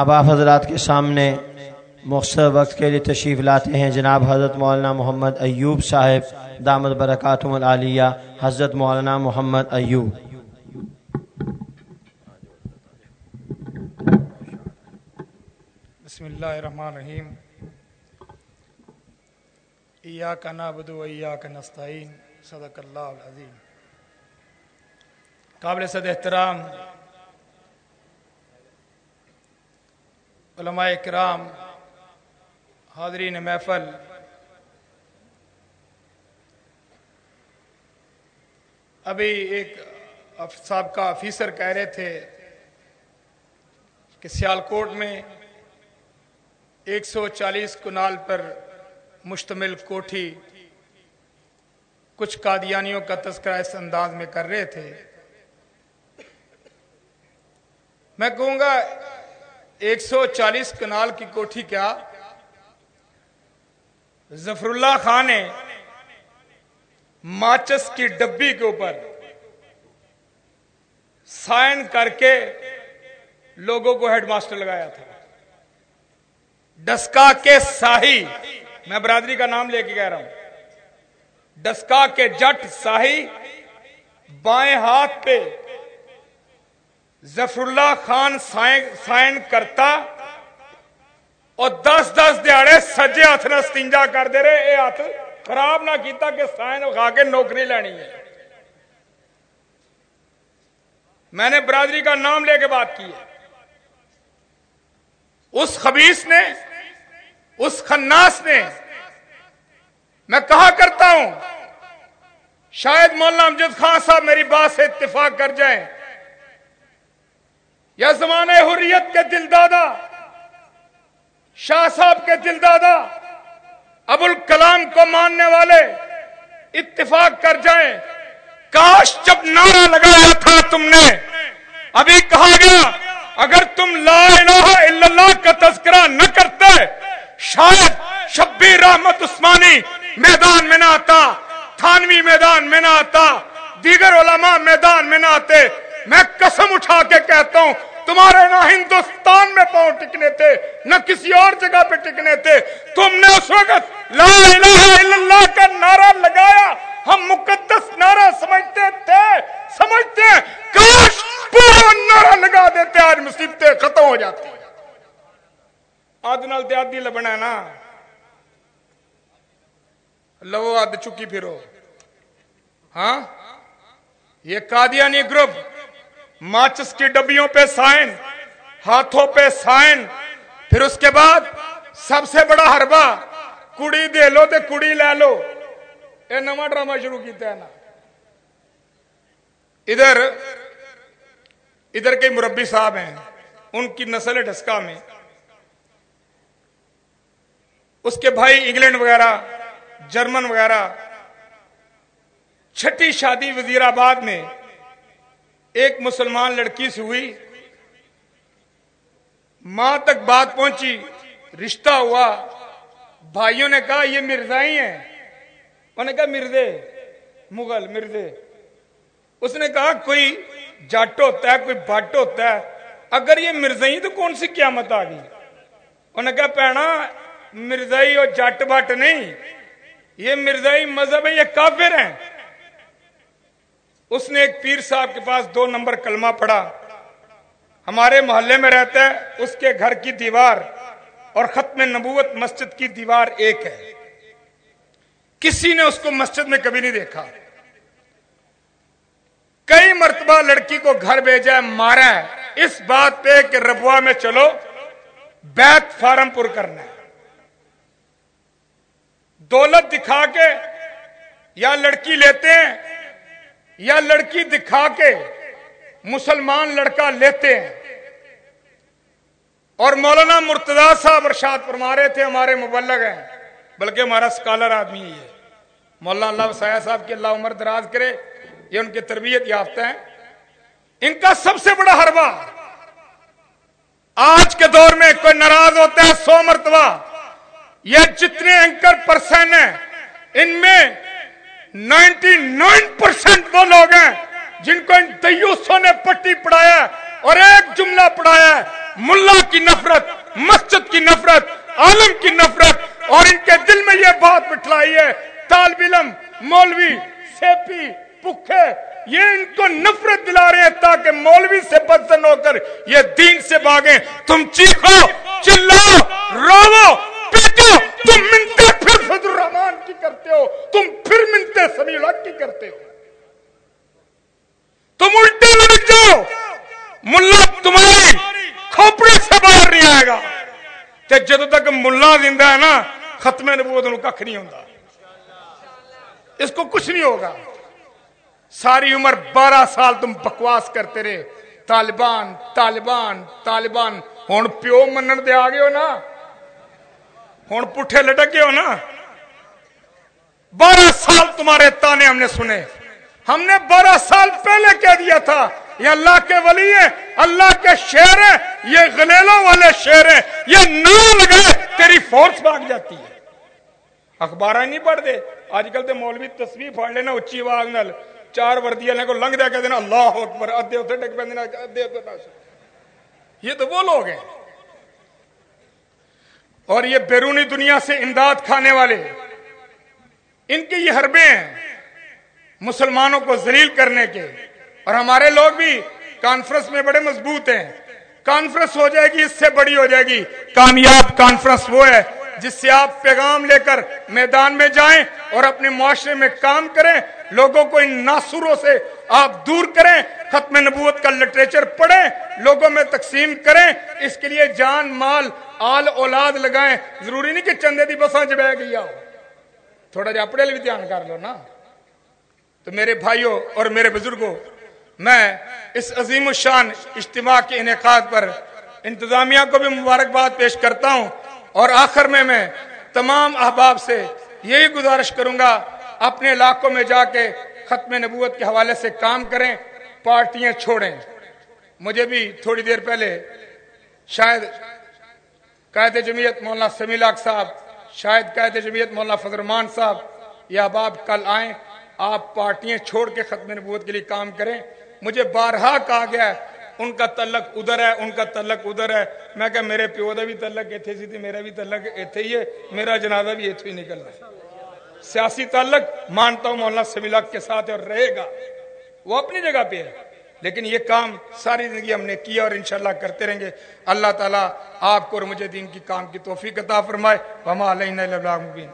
اب آپ حضرات کے سامنے مختصر وقت کے لیے تشریف لاتے ہیں۔ جناب حضرت مولانا محمد ایوب صاحب، دامت برکاتم العالیہ، حضرت مولانا محمد ایوب۔ بسم اللہ الرحمن الرحیم۔ ایاک نعبد و ایاک نستعین، صدق اللہ العظیم۔ قابل صد احترام علماء کرام، حاضرین محفل، ابھی ایک سابقہ آفیسر کہہ رہے تھے کہ سیالکوٹ میں ایک سو چالیس کنال پر مشتمل کوٹھی کچھ قادیانیوں کا تذکرہ اس انداز میں کر رہے تھے۔ میں کہوں گا ایک سو چالیس کنال کی کوٹھی کیا ظفر اللہ خان نے ماچس کی ڈبی کے اوپر سائن کر کے لوگوں کو ہیڈ ماسٹر لگایا تھا۔ ڈسکا کے ساہی، میں برادری کا نام لے کے کہہ رہا ہوں۔ ڈسکا کے جٹ ساہی بائیں ہاتھ پہ ظفر اللہ خان سائن کرتا اور دس دس دیہڑے سجے ہاتھ نہ ستنجا کر دے رہے۔ اے ہاتھ خراب نہ کیتا کہ سائن کھا کے نوکری لینی ہے۔ میں نے برادری کا نام لے کے بات کی ہے۔ اس خبیص نے، اس خناس نے، میں کہا کرتا ہوں، شاید مولانا امجد خان صاحب میری بات سے اتفاق کر جائیں۔ یا زمانہ حریت کے دل دادا، شاہ صاحب کے دل دادا ابو الکلام کو ماننے والے اتفاق کر جائیں۔ کاش جب نعرہ لگایا تھا تم نے، ابھی کہا گیا، اگر تم لا الہ الا اللہ کا تذکرہ نہ کرتے، شاید شبیر رحمت عثمانی میدان میں نہ آتا، تھانوی میدان میں نہ آتا، دیگر علماء میدان میں نہ آتے، میں قسم اٹھا کے کہتا ہوں، تمہارے نہ ہندوستان میں پاؤں ٹکنے تھے، نہ کسی اور جگہ پہ ٹکنے تھے. تم نے اس وقت لا الہ الا اللہ کا نعرہ لگایا. ہم مقدس نعرہ سمجھتے تھے، سمجھتے ہیں. کاش پورا نعرہ لگا دیتے، آج مصیبتیں ختم ہو جاتی. آج نال دیادی لبنا ہے نا. لو آد چکی پھرو. ہاں؟ یہ قادیانی گروپ. ماچس کی ڈبیوں پہ سائن، ہاتھوں پہ سائن۔ پھر اس کے بعد سب سے بڑا ہربا کڑی دے لو تے کڑی لے لو۔ یہ نواں ڈرامہ شروع کیتا ہے نا۔ ادھر ادھر کے مربی صاحب ہیں، ان کی نسل ڈسکا میں۔ اس کے بھائی انگلینڈ وغیرہ، جرمن وغیرہ۔ چھٹی شادی وزیر آباد میں ایک مسلمان لڑکی سے ہوئی۔ ماں تک بات پہنچی، رشتہ ہوا۔ بھائیوں نے کہا، یہ مرزائی ہیں۔ انہوں نے کہا مردے مغل مردے اس نے کہا، کوئی جٹ ہوتا ہے، کوئی بٹ ہوتا ہے۔ اگر یہ مرزائی تو کون سی قیامت آ گئی؟ انہوں نے کہا، پینا، مرزائی اور جٹ بٹ نہیں۔ یہ مرزائی مذہب ہے یہ کافر ہیں؟ اس نے ایک پیر صاحب کے پاس دو نمبر کلمہ پڑھا۔ ہمارے محلے میں رہتا ہے، اس کے گھر کی دیوار اور ختم نبوت مسجد کی دیوار ایک ہے۔ کسی نے اس کو مسجد میں کبھی نہیں دیکھا۔ کئی مرتبہ لڑکی کو گھر بھیجا ہے مارا ہے۔ اس بات پہ کہ ربوا میں چلو، بیت فارم پور کرنا ہے۔ دولت دکھا کے یا لڑکی لیتے ہیں یا لڑکی دکھا کے مسلمان لڑکا لیتے ہیں۔ اور مولانا مرتضی صاحب ارشاد فرما رہے تھے، ہمارے مبلغ ہیں، بلکہ ہمارا سکالر آدمی ہی ہے۔ مولانا اللہ وسایہ صاحب کی اللہ عمر دراز کرے، یہ ان کی تربیت یافتہ ہیں۔ ان کا سب سے بڑا حربہ، آج کے دور میں کوئی ناراض ہوتا ہے، سو مرتبہ یہ جتنے اینکر پرسن ہیں، ان میں نائنٹی نائن پرسنٹ وہ لوگ ہیں جن کو ان دیوسوں نے پٹی پڑھایا اور ایک جملہ پڑھایا ہے ملہ کی نفرت، مسجد کی نفرت، عالم کی نفرت، اور ان کے دل میں یہ بات بٹھلائی ہے، طالب علم، مولوی، سیپی، پکھے، یہ ان کو نفرت دلا رہے ہیں تاکہ مولوی سے بدزن ہو کر یہ دین سے بھاگیں۔ تم چیخو چلو رو پیٹو، تم سید الرحمان کی کرتے ہو، تم پھر منتے سمیل حق کی کرتے ہو۔ تم الٹے الٹ جاؤ، ملا تمہاری کھوپڑے سے باہر نہیں آئے گا۔ جدو تک ملا زندہ ہے نا، ختم نبوت کھ نہیں ہوتا اس کو کچھ نہیں ہوگا۔ ساری عمر بارہ سال تم بکواس کرتے رہے۔ طالبان طالبان طالبان۔ ہوں پیو من آ گئے ہو نا۔ ہوں پٹھے لٹک گئے ہو نا۔ بارہ سال تمہارے تانے ہم نے سنے۔ ہم نے بارہ سال پہلے کہہ دیا تھا، یہ اللہ کے ولی ہیں، اللہ کے شعر ہیں، یہ غلیلوں والے شعر ہیں، یہ نام لگے تیری فورس بھاگ جاتی ہے۔ اخبارہ نہیں پڑھ دے۔ آج کل دے مولوی تصویر پڑھ لینا اچھی آواز نل چار وردی والے کو لنگ دیا کہہ دینا، اللہ اکبر، ادھے اتنے ڈگ پہ ادھے ادھے یہ تو وہ لوگ ہیں۔ اور یہ بیرونی دنیا سے امداد کھانے والے۔ ہیں ان کے یہ حربے ہیں مسلمانوں کو ذلیل کرنے کے اور ہمارے لوگ بھی کانفرنس میں بڑے مضبوط ہیں۔ کانفرنس ہو جائے گی، اس سے بڑی ہو جائے گی۔ کامیاب کانفرنس وہ ہے جس سے آپ پیغام لے کر میدان میں جائیں اور اپنے معاشرے میں کام کریں۔ لوگوں کو ان ناصروں سے آپ دور کریں، ختم نبوت کا لٹریچر پڑھیں، لوگوں میں تقسیم کریں۔ اس کے لیے جان، مال، آل، اولاد لگائیں۔ ضروری نہیں کہ چندے دی بساں جب گیا ہو۔ تھوڑا جا اپنے لیے بھی دھیان کر لو نا۔ تو میرے بھائیوں اور میرے بزرگوں، میں اس عظیم الشان اجتماع کے انعقاد پر انتظامیہ کو بھی مبارکباد پیش کرتا ہوں۔ اور آخر میں میں تمام احباب سے یہی گزارش کروں گا، اپنے علاقوں میں جا کے ختم نبوت کے حوالے سے کام کریں، پارٹیاں چھوڑیں۔ مجھے بھی تھوڑی دیر پہلے شاید قائد جمعیت مولانا سمیلاک صاحب شاید قائد جمعیت مولانا فضرمان صاحب یا باب کل آئیں، آپ پارٹیاں چھوڑ کے ختم نبوت کے لیے کام کریں۔ مجھے بارہا کہا گیا ہے، ان کا تعلق ادھر ہے، ان کا تعلق ادھر ہے۔ میں کہا میرے پیو کا بھی تعلق ایتھے سی تھی میرا بھی تعلق ایتھے ہی ہے، میرا جنازہ بھی ایتھے ہی نکلنا ہے۔ سیاسی تعلق مانتا ہوں مولانا سمیلاک کے ساتھ اور رہے گا۔ وہ اپنی جگہ پہ ہے۔ لیکن یہ کام ساری زندگی ہم نے کیا اور انشاءاللہ کرتے رہیں گے۔ اللہ تعالیٰ آپ کو اور مجھے دین کی کام کی توفیق عطا فرمائے۔ ہم علیہ مبین